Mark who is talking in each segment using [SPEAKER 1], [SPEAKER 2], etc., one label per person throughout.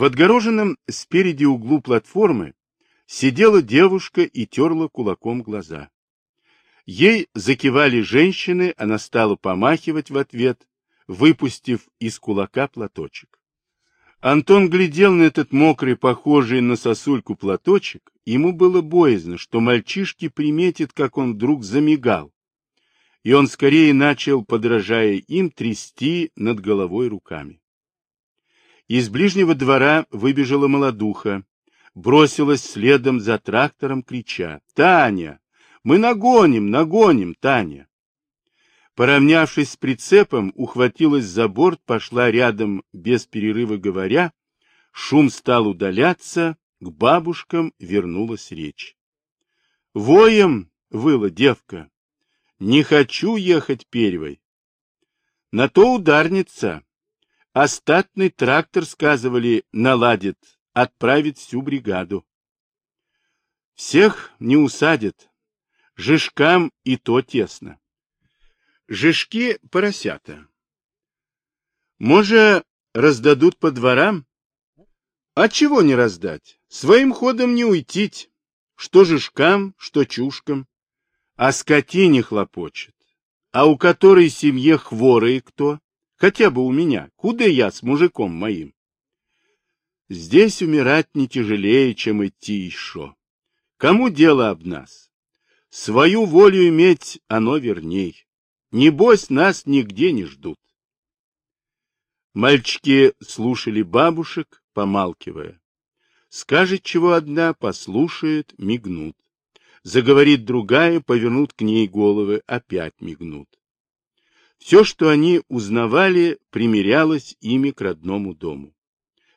[SPEAKER 1] В отгороженном спереди углу платформы сидела девушка и терла кулаком глаза. Ей закивали женщины, она стала помахивать в ответ, выпустив из кулака платочек. Антон глядел на этот мокрый, похожий на сосульку платочек, ему было боязно, что мальчишки приметят, как он вдруг замигал. И он скорее начал, подражая им, трясти над головой руками. Из ближнего двора выбежала молодуха, бросилась следом за трактором, крича «Таня! Мы нагоним, нагоним, Таня!» Поравнявшись с прицепом, ухватилась за борт, пошла рядом, без перерыва говоря. Шум стал удаляться, к бабушкам вернулась речь. «Воем!» — выла девка. «Не хочу ехать первой». На то ударница. Остатный трактор, сказывали, наладит, отправит всю бригаду. Всех не усадят. Жишкам и то тесно. Жишки поросята. Може, раздадут по дворам? А чего не раздать? Своим ходом не уйти. Что жишкам, что чушкам. А скотине хлопочет. А у которой семье хворые кто? Хотя бы у меня. Куда я с мужиком моим? Здесь умирать не тяжелее, чем идти еще. Кому дело об нас? Свою волю иметь оно верней. Небось, нас нигде не ждут. Мальчики слушали бабушек, помалкивая. Скажет чего одна, послушают, мигнут. Заговорит другая, повернут к ней головы, опять мигнут. Все, что они узнавали, примерялось ими к родному дому.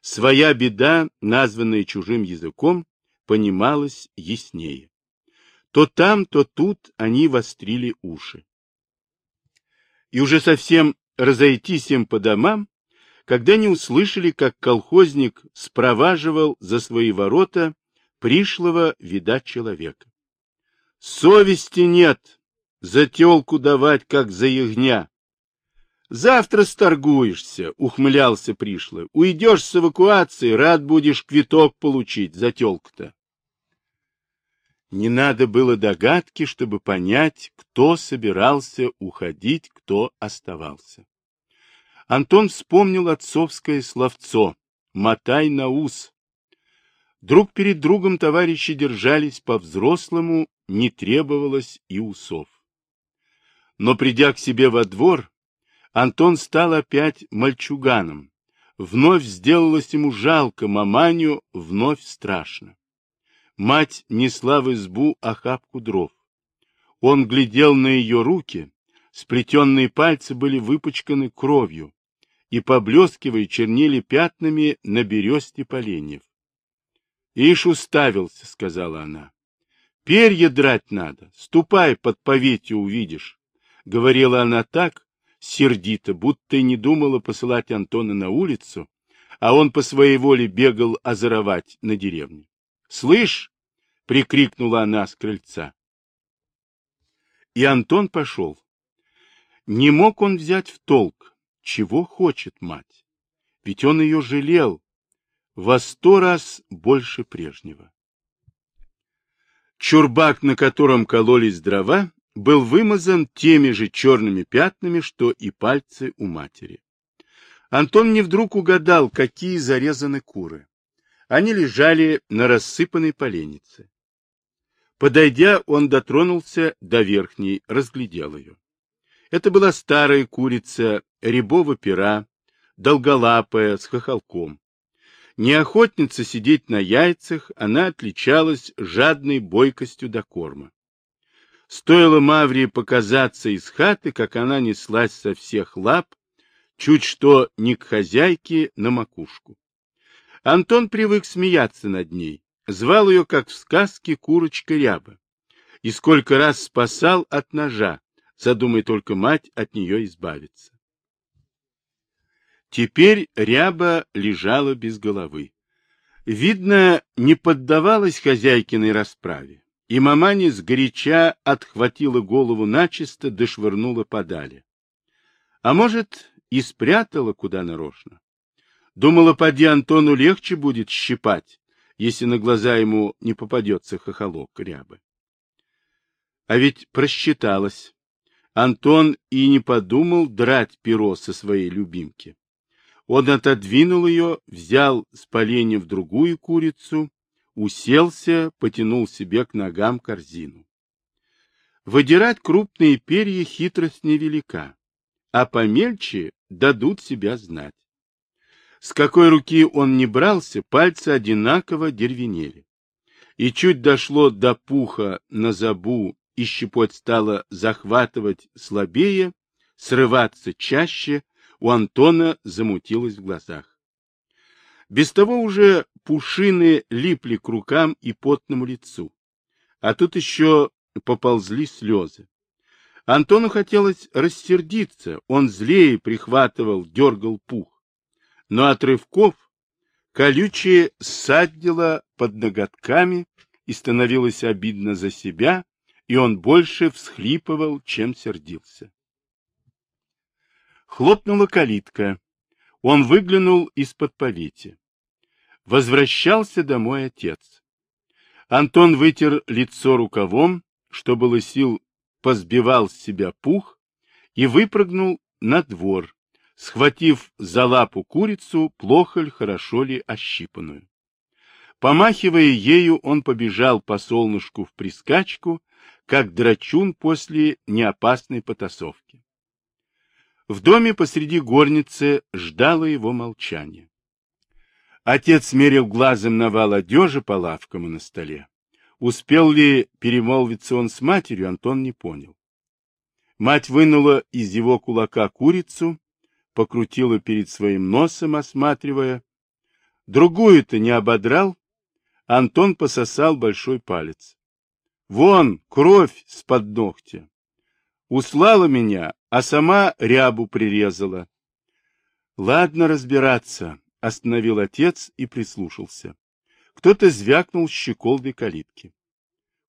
[SPEAKER 1] Своя беда, названная чужим языком, понималась яснее. То там, то тут они вострили уши и уже совсем разойтись им по домам, когда не услышали, как колхозник спроваживал за свои ворота пришлого видать человека. Совести нет, за телку давать, как за ягня. Завтра сторгуешься, ухмылялся пришлый. Уйдешь с эвакуации, рад будешь квиток получить за телку-то. Не надо было догадки, чтобы понять, кто собирался уходить, кто оставался. Антон вспомнил отцовское словцо «Мотай на ус». Друг перед другом товарищи держались по-взрослому, не требовалось и усов. Но придя к себе во двор, Антон стал опять мальчуганом. Вновь сделалось ему жалко маманю, вновь страшно. Мать несла в избу охапку дров. Он глядел на ее руки, сплетенные пальцы были выпачканы кровью, и, поблескивая, чернели пятнами на бересте поленьев. — Ишь уставился, — сказала она. — Перья драть надо, ступай под поветью увидишь. Говорила она так, сердито, будто и не думала посылать Антона на улицу, а он по своей воле бегал озоровать на деревне. «Слышь!» — прикрикнула она с крыльца. И Антон пошел. Не мог он взять в толк, чего хочет мать. Ведь он ее жалел во сто раз больше прежнего. Чурбак, на котором кололись дрова, был вымазан теми же черными пятнами, что и пальцы у матери. Антон не вдруг угадал, какие зарезаны куры. Они лежали на рассыпанной поленнице. Подойдя, он дотронулся до верхней, разглядел ее. Это была старая курица рябого пера, долголапая, с хохолком. Не охотница сидеть на яйцах, она отличалась жадной бойкостью до корма. Стоило Маврии показаться из хаты, как она неслась со всех лап, чуть что не к хозяйке на макушку. Антон привык смеяться над ней, звал ее, как в сказке, курочка ряба, и сколько раз спасал от ножа, задумай только мать от нее избавиться. Теперь ряба лежала без головы. Видно, не поддавалась хозяйкиной расправе, и маманя сгоряча отхватила голову начисто, дошвырнула подали. А может, и спрятала куда нарочно. Думала, поди Антону легче будет щипать, если на глаза ему не попадется хохолок рябы. А ведь просчиталась. Антон и не подумал драть перо со своей любимки. Он отодвинул ее, взял с поленья в другую курицу, уселся, потянул себе к ногам корзину. Выдирать крупные перья хитрость невелика, а помельче дадут себя знать. С какой руки он не брался, пальцы одинаково дервенели. И чуть дошло до пуха на забу, и щепоть стала захватывать слабее, срываться чаще, у Антона замутилось в глазах. Без того уже пушины липли к рукам и потному лицу. А тут еще поползли слезы. Антону хотелось рассердиться, он злее прихватывал, дергал пух. Но от рывков колючее ссадило под ноготками и становилось обидно за себя, и он больше всхлипывал, чем сердился. Хлопнула калитка. Он выглянул из-под повети. Возвращался домой отец. Антон вытер лицо рукавом, что было сил, позбивал с себя пух и выпрыгнул на двор, схватив за лапу курицу, плохо ли, хорошо ли ощипанную. Помахивая ею, он побежал по солнышку в прискачку, как драчун после неопасной потасовки. В доме посреди горницы ждало его молчание. Отец смерил глазом навал одежи по лавкам и на столе. Успел ли перемолвиться он с матерью, Антон не понял. Мать вынула из его кулака курицу, покрутила перед своим носом, осматривая. Другую-то не ободрал. Антон пососал большой палец. Вон, кровь с-под ногтя. Услала меня, а сама рябу прирезала. Ладно разбираться, остановил отец и прислушался. Кто-то звякнул щеколдой калитки.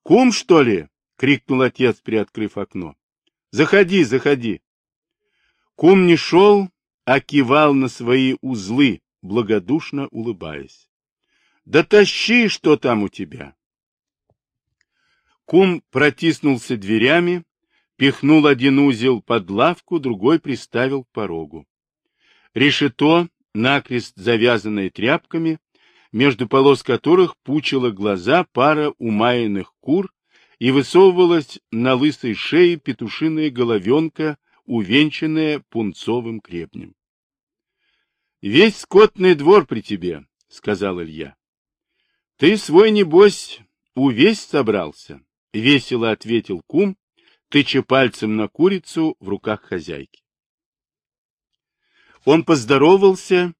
[SPEAKER 1] Кум, что ли? крикнул отец, приоткрыв окно. Заходи, заходи. Кум не шел, а кивал на свои узлы, благодушно улыбаясь. Да тащи, что там у тебя. Кум протиснулся дверями, пихнул один узел под лавку, другой приставил к порогу. Решето, накрест завязанное тряпками, между полос которых пучила глаза пара умаянных кур и высовывалась на лысой шее петушиная головенка, увенчанная пунцовым крепнем. — Весь скотный двор при тебе, — сказал Илья. — Ты свой, небось, увесь собрался, — весело ответил кум, тыча пальцем на курицу в руках хозяйки. Он поздоровался,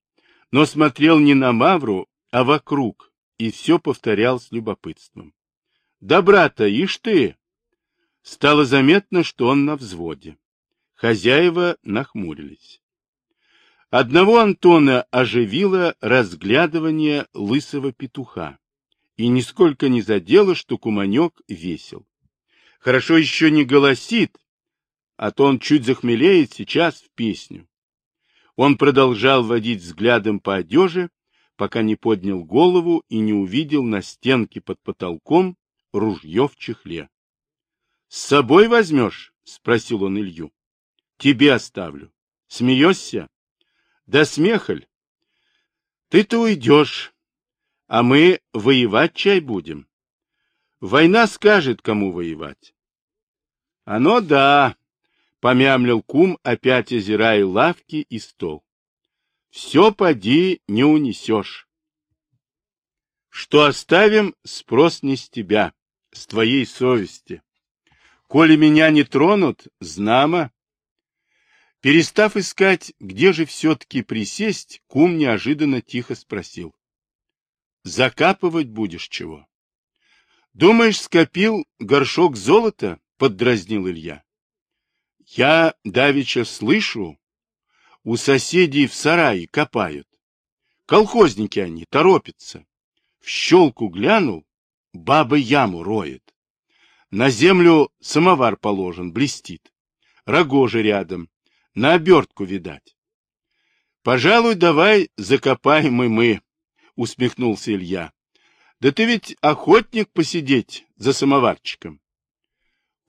[SPEAKER 1] но смотрел не на Мавру, а вокруг, и все повторял с любопытством. — Да, брата, ишь ты! Стало заметно, что он на взводе. Хозяева нахмурились. Одного Антона оживило разглядывание лысого петуха, и нисколько не задело, что куманек весел. Хорошо еще не голосит, а то он чуть захмелеет сейчас в песню. Он продолжал водить взглядом по одежде, пока не поднял голову и не увидел на стенке под потолком ружье в чехле. — С собой возьмешь? — спросил он Илью. — Тебе оставлю. Смеешься? — Да смехаль. Ты-то уйдешь, а мы воевать чай будем. Война скажет, кому воевать. — Оно да, — помямлил кум, опять озирая лавки и стол. — Все поди не унесешь. Что оставим, спрос не с тебя, с твоей совести. Коли меня не тронут, знамо. Перестав искать, где же все-таки присесть, кум неожиданно тихо спросил. — Закапывать будешь чего? — Думаешь, скопил горшок золота? — поддразнил Илья. — Я давеча слышу, у соседей в сарае копают. Колхозники они, торопятся. В щелку глянул, баба яму роет. На землю самовар положен, блестит. Рогожи рядом, на обертку видать. Пожалуй, давай закопаем и мы, усмехнулся Илья. Да ты ведь охотник посидеть за самоварчиком.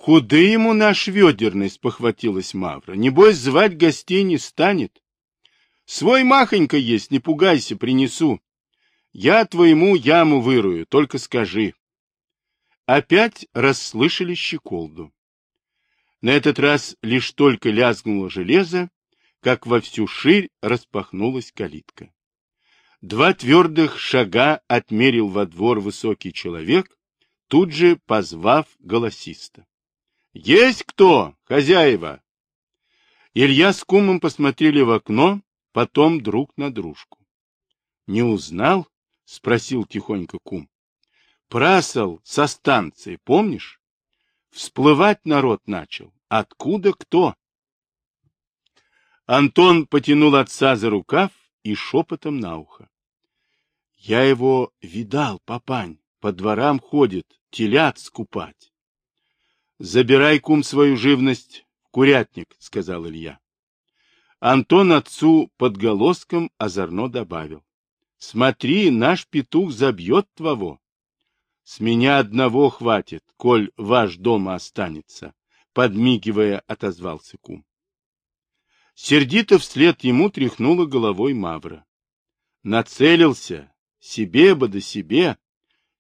[SPEAKER 1] Куда ему наш ведерный, спохватилась Мавра. Небось, звать гостей не станет. Свой махонька есть, не пугайся, принесу. Я твоему яму вырую, только скажи. Опять расслышали щеколду. На этот раз лишь только лязгнуло железо, как во всю ширь распахнулась калитка. Два твердых шага отмерил во двор высокий человек, тут же позвав голосисто. — Есть кто, хозяева? Илья с кумом посмотрели в окно, потом друг на дружку. — Не узнал? — спросил тихонько кум. — Прасал со станции, помнишь? Всплывать народ начал. Откуда кто? Антон потянул отца за рукав и шепотом на ухо. Я его видал, папань, по дворам ходит, телят скупать. Забирай, кум, свою живность курятник, сказал Илья. Антон отцу под голоском озорно добавил. Смотри, наш петух забьет твоего. С меня одного хватит, коль ваш дома останется, подмигивая, отозвался кум. Сердито вслед ему тряхнула головой Мавра. Нацелился, себе бы да себе.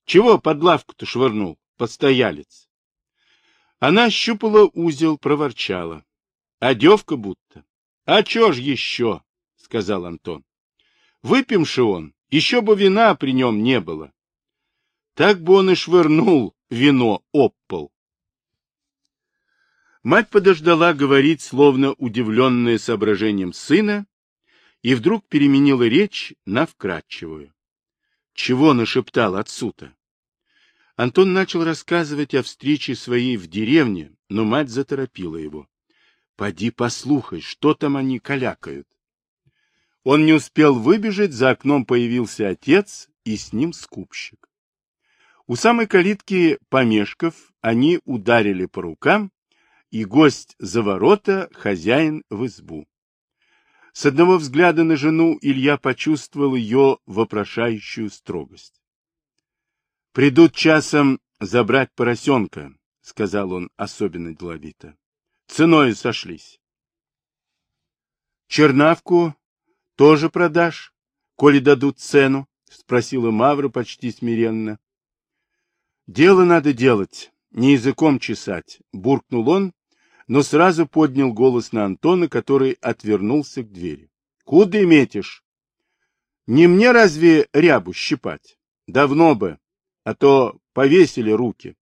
[SPEAKER 1] Чего под лавку-то швырнул, постоялец? Она щупала узел, проворчала. А девка будто. А чё ж еще? — сказал Антон. Выпьемши он, еще бы вина при нем не было. Так бы он и швырнул вино об пол. Мать подождала говорить, словно удивленная соображением сына, и вдруг переменила речь на вкрадчивую. Чего нашептал отцу-то? Антон начал рассказывать о встрече своей в деревне, но мать заторопила его. — Поди послухай, что там они калякают. Он не успел выбежать, за окном появился отец и с ним скупщик. У самой калитки, помешков, они ударили по рукам, и гость за ворота, хозяин в избу. С одного взгляда на жену Илья почувствовал ее вопрошающую строгость. — Придут часом забрать поросенка, — сказал он особенно деловито. — Ценой сошлись. — Чернавку тоже продашь, коли дадут цену? — спросила Мавра почти смиренно. — Дело надо делать, не языком чесать, — буркнул он но сразу поднял голос на Антона, который отвернулся к двери. — Куда метишь? — Не мне разве рябу щипать? Давно бы, а то повесили руки.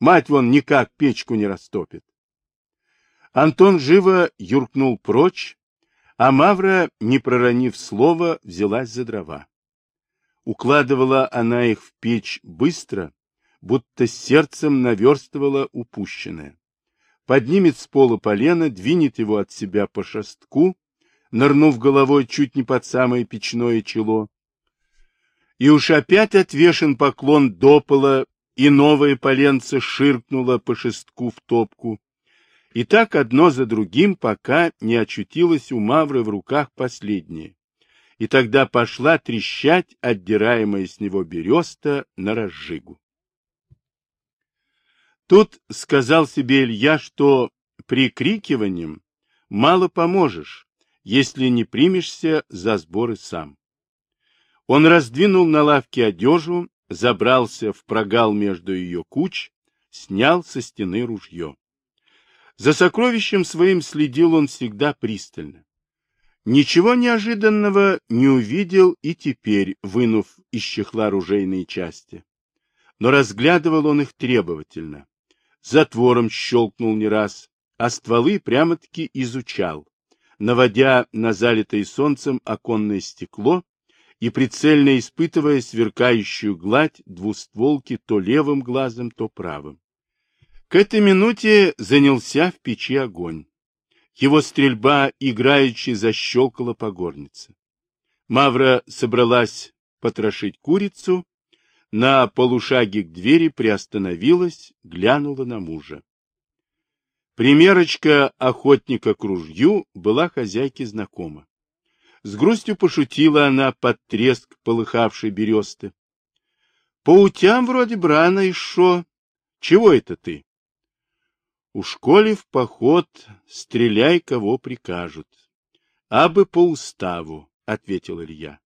[SPEAKER 1] Мать вон никак печку не растопит. Антон живо юркнул прочь, а Мавра, не проронив слова, взялась за дрова. Укладывала она их в печь быстро, будто сердцем наверстывала упущенное поднимет с пола полено, двинет его от себя по шестку, нырнув головой чуть не под самое печное чело. И уж опять отвешен поклон до пола, и новое поленце ширкнуло по шестку в топку. И так одно за другим, пока не очутилось у Мавры в руках последнее. И тогда пошла трещать отдираемая с него береста на разжигу. Тут сказал себе Илья, что прикрикиванием мало поможешь, если не примешься за сборы сам. Он раздвинул на лавке одежу, забрался в прогал между ее куч, снял со стены ружье. За сокровищем своим следил он всегда пристально. Ничего неожиданного не увидел и теперь, вынув из чехла ружейные части. Но разглядывал он их требовательно затвором щелкнул не раз, а стволы прямо-таки изучал, наводя на залитое солнцем оконное стекло и прицельно испытывая сверкающую гладь двустволки то левым глазом, то правым. К этой минуте занялся в печи огонь. Его стрельба играючи защелкала по горнице. Мавра собралась потрошить курицу, на полушаге к двери приостановилась, глянула на мужа. Примерочка охотника к ружью была хозяйке знакома. С грустью пошутила она под треск полыхавшей бересты. По утям вроде брана и шо. Чего это ты? У школе в поход стреляй, кого прикажут. Абы по уставу, — ответил Илья.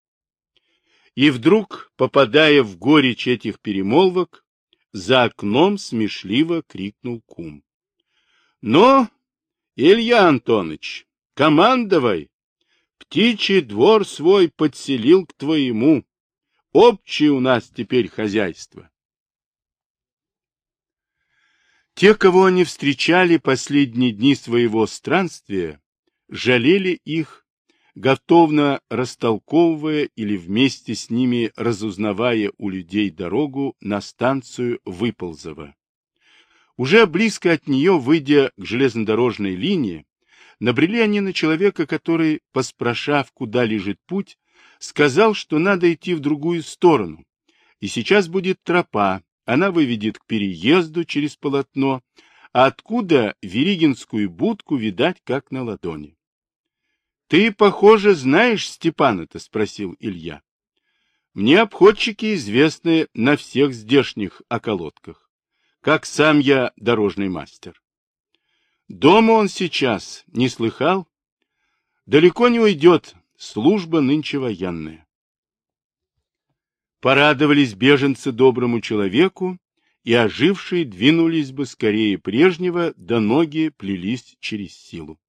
[SPEAKER 1] И вдруг, попадая в горечь этих перемолвок, за окном смешливо крикнул кум. — Но, Илья Антонович, командовай! Птичий двор свой подселил к твоему. Общее у нас теперь хозяйство. Те, кого они встречали последние дни своего странствия, жалели их, готовно растолковывая или вместе с ними разузнавая у людей дорогу на станцию Выползово. Уже близко от нее, выйдя к железнодорожной линии, набрели они на человека, который, поспрашав, куда лежит путь, сказал, что надо идти в другую сторону, и сейчас будет тропа, она выведет к переезду через полотно, а откуда Веригинскую будку видать как на ладони. — Ты, похоже, знаешь Степана-то? — спросил Илья. — Мне обходчики известны на всех здешних околотках, как сам я дорожный мастер. Дома он сейчас, не слыхал? Далеко не уйдет, служба нынче военная. Порадовались беженцы доброму человеку, и ожившие двинулись бы скорее прежнего, да ноги плелись через силу.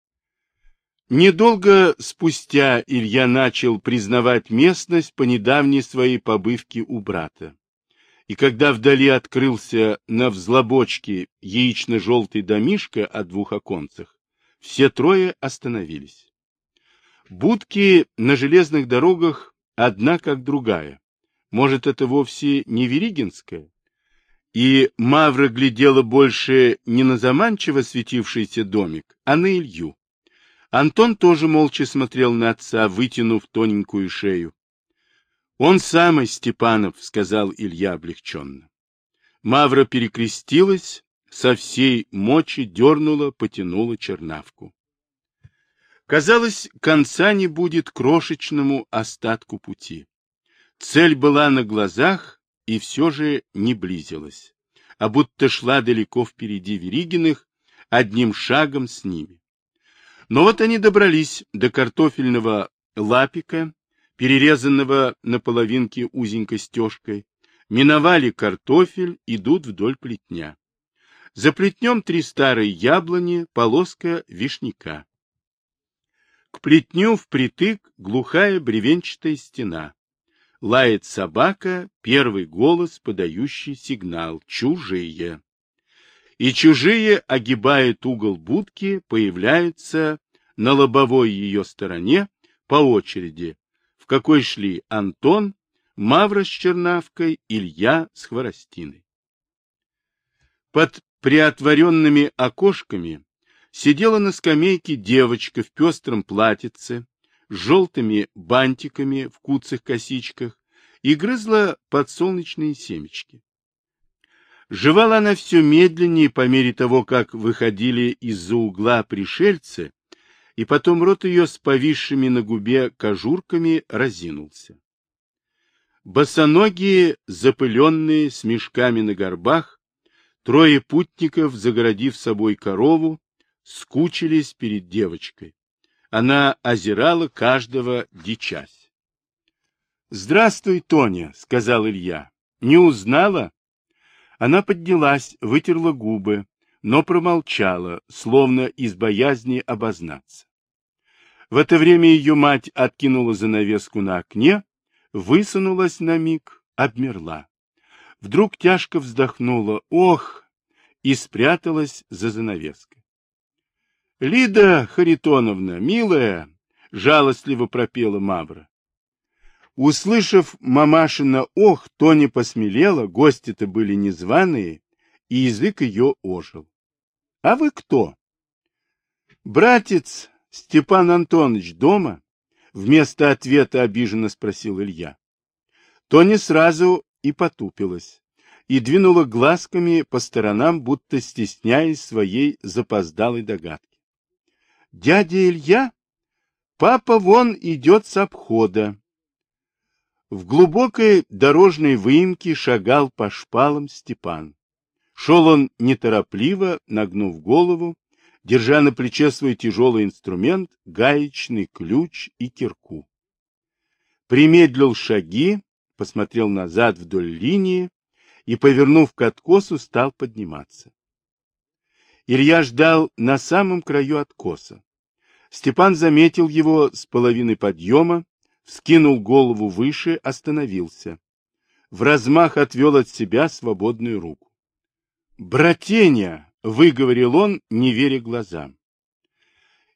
[SPEAKER 1] Недолго спустя Илья начал признавать местность по недавней своей побывке у брата. И когда вдали открылся на взлобочке яично-желтый домишко о двух оконцах, все трое остановились. Будки на железных дорогах одна как другая. Может, это вовсе не Веригинская? И Мавра глядела больше не на заманчиво светившийся домик, а на Илью. Антон тоже молча смотрел на отца, вытянув тоненькую шею. «Он самый, Степанов», — сказал Илья облегченно. Мавра перекрестилась, со всей мочи дернула, потянула чернавку. Казалось, конца не будет крошечному остатку пути. Цель была на глазах и все же не близилась, а будто шла далеко впереди Веригиных, одним шагом с ними. Но вот они добрались до картофельного лапика, перерезанного на половинке узенькой стежкой, миновали картофель, идут вдоль плетня. За плетнем три старые яблони, полоска вишняка. К плетню впритык глухая бревенчатая стена. Лает собака, первый голос, подающий сигнал «Чужие» и чужие огибают угол будки, появляются на лобовой ее стороне по очереди, какой шли Антон, Мавра с Чернавкой, Илья с Хворостиной. Под приотворенными окошками сидела на скамейке девочка в пестром платьице, с желтыми бантиками в куцых косичках и грызла подсолнечные семечки. Жевала она все медленнее по мере того, как выходили из-за угла пришельцы, и потом рот ее с повисшими на губе кожурками разинулся. Босоногие, запыленные, с мешками на горбах, трое путников, загородив собой корову, скучились перед девочкой. Она озирала каждого дичась. — Здравствуй, Тоня, — сказал Илья. — Не узнала? Она поднялась, вытерла губы, но промолчала, словно из боязни обознаться. В это время ее мать откинула занавеску на окне, высунулась на миг, обмерла. Вдруг тяжко вздохнула «Ох!» и спряталась за занавеской. «Лида Харитоновна, милая!» — жалостливо пропела Мавра. Услышав мамашина ох, Тоня посмелела, гости-то были незваные, и язык ее ожил. — А вы кто? — Братец Степан Антонович дома? — вместо ответа обиженно спросил Илья. Тоня сразу и потупилась, и двинула глазками по сторонам, будто стесняясь своей запоздалой догадки. — Дядя Илья? Папа вон идет с обхода. В глубокой дорожной выемке шагал по шпалам Степан. Шел он неторопливо, нагнув голову, держа на плече свой тяжелый инструмент, гаечный ключ и кирку. Примедлил шаги, посмотрел назад вдоль линии и, повернув к откосу, стал подниматься. Илья ждал на самом краю откоса. Степан заметил его с половины подъема, вскинул голову выше, остановился. В размах отвел от себя свободную руку. «Братеня!» — выговорил он, не веря глазам.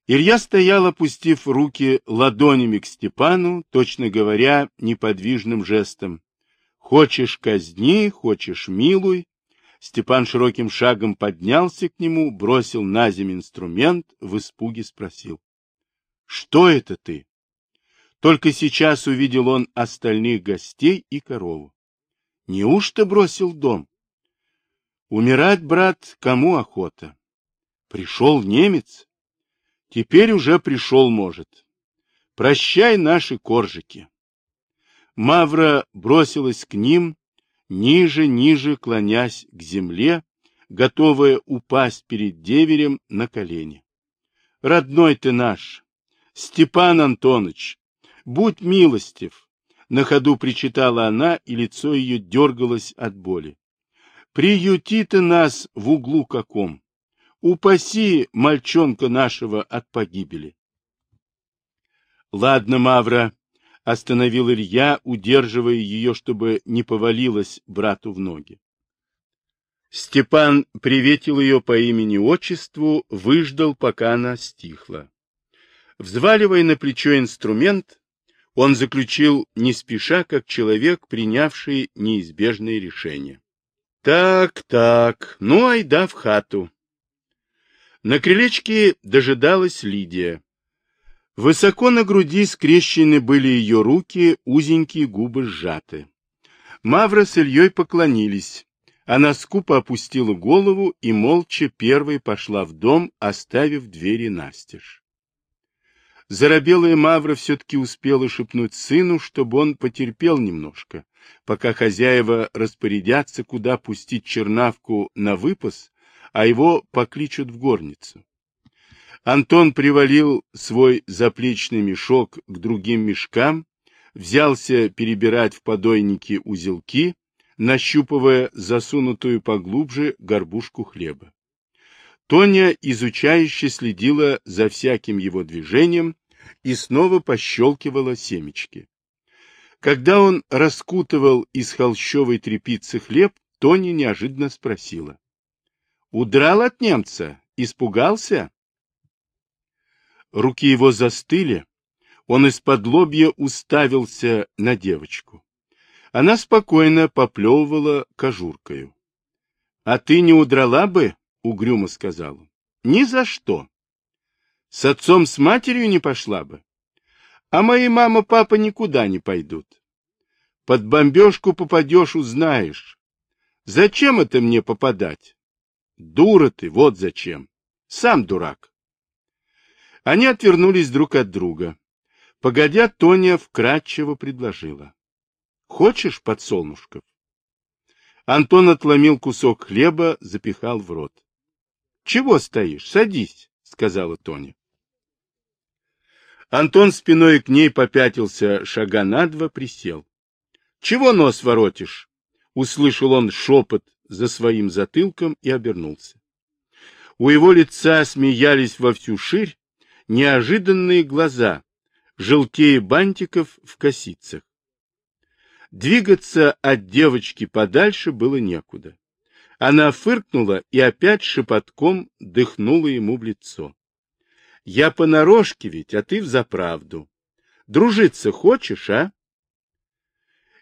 [SPEAKER 1] Илья стоял, опустив руки ладонями к Степану, точно говоря, неподвижным жестом. «Хочешь казни, хочешь милуй». Степан широким шагом поднялся к нему, бросил на землю инструмент, в испуге спросил. «Что это ты?» Только сейчас увидел он остальных гостей и корову. Неужто бросил дом? Умирать, брат, кому охота? Пришел немец? Теперь уже пришел, может. Прощай, наши коржики. Мавра бросилась к ним, ниже, ниже клонясь к земле, готовая упасть перед деверем на колени. Родной ты наш, Степан Антонович, будь милостив, на ходу причитала она, и лицо ее дергалось от боли. Приюти ты нас в углу каком. Упаси мальчонка нашего от погибели. Ладно, Мавра, остановил Илья, удерживая ее, чтобы не повалилась брату в ноги. Степан приветил ее по имени-отчеству, выждал, пока она стихла. Взваливая на плечо инструмент, он заключил не спеша, как человек, принявший неизбежное решение. Так, так, ну айда в хату. На крылечке дожидалась Лидия. Высоко на груди скрещены были ее руки, узенькие губы сжаты. Мавра с Ильей поклонились. Она скупо опустила голову и молча первой пошла в дом, оставив двери настежь. Заробелая Мавра все-таки успела шепнуть сыну, чтобы он потерпел немножко, пока хозяева распорядятся, куда пустить чернавку на выпас, а его покличут в горницу. Антон привалил свой заплечный мешок к другим мешкам, взялся перебирать в подойнике узелки, нащупывая засунутую поглубже горбушку хлеба. Тоня изучающе следила за всяким его движением и снова пощелкивала семечки. Когда он раскутывал из холщовой тряпицы хлеб, Тоня неожиданно спросила. — Удрал от немца? Испугался? Руки его застыли. Он из-под лобья уставился на девочку. Она спокойно поплевывала кожуркою. — А ты не удрала бы? — угрюмо сказала. — Ни за что. С отцом, с матерью не пошла бы. А мои мама, папа никуда не пойдут. Под бомбежку попадешь, узнаешь. Зачем это мне попадать? Дура ты, вот зачем. Сам дурак. Они отвернулись друг от друга. Погодя, Тоня вкратчиво предложила. Хочешь подсолнушков? Антон отломил кусок хлеба, запихал в рот. — Чего стоишь? Садись, — сказала Тоня. Антон спиной к ней попятился шага на два, присел. — Чего нос воротишь? — услышал он шепот за своим затылком и обернулся. У его лица смеялись во всю ширь неожиданные глаза, желтее бантиков в косицах. Двигаться от девочки подальше было некуда. Она фыркнула и опять шепотком дыхнула ему в лицо. Я понарошке ведь, а ты взаправду. Дружиться хочешь, а?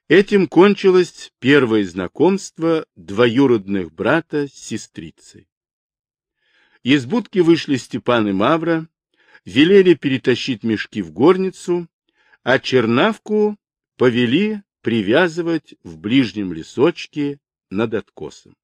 [SPEAKER 1] Этим кончилось первое знакомство двоюродных брата с сестрицей. Из будки вышли Степан и Мавра, велели перетащить мешки в горницу, а чернавку повели привязывать в ближнем лесочке над откосом.